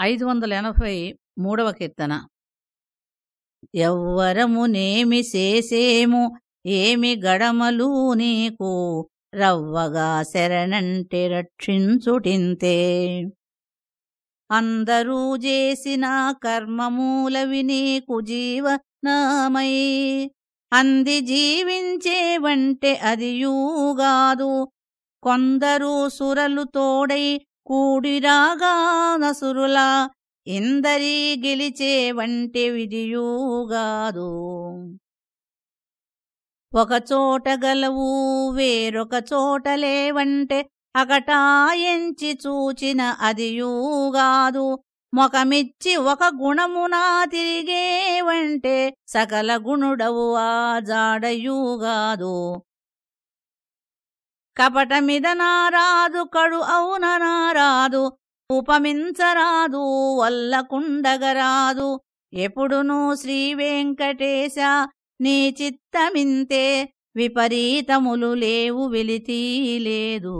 ఐదు వందల ఎనభై మూడవ కీర్తన. ఎవ్వరమునేమి చేసేము ఏమి గడమలు నీకు రవ్వగా శరణంటే రక్షించుటింతే. అందరూ చేసిన కర్మమూలవి నీకు జీవనామై అంది జీవించేవంటే అదియూగాదు కొందరు సురలు తోడై కూడిరాగా నసురులా ఇందరి గెలిచే వంటి విధియూగాదు. ఒకచోట గలవు వేరొక చోట లేవంటే అకటాయించి చూచిన అదియూగాదు. మొకమిచ్చి ఒక గుణమునా తిరిగేవంటే సకల గుణుడవు ఆ జాడయూగాదు. కపటమిద నారాదు కడు అవున నారాదు ఉపమించరాదు వల్లకుండగరాదు. ఎప్పుడునూ శ్రీ వెంకటేశ నీ చిత్తమింతే విపరీతములు లేవు వెలితీ లేదు.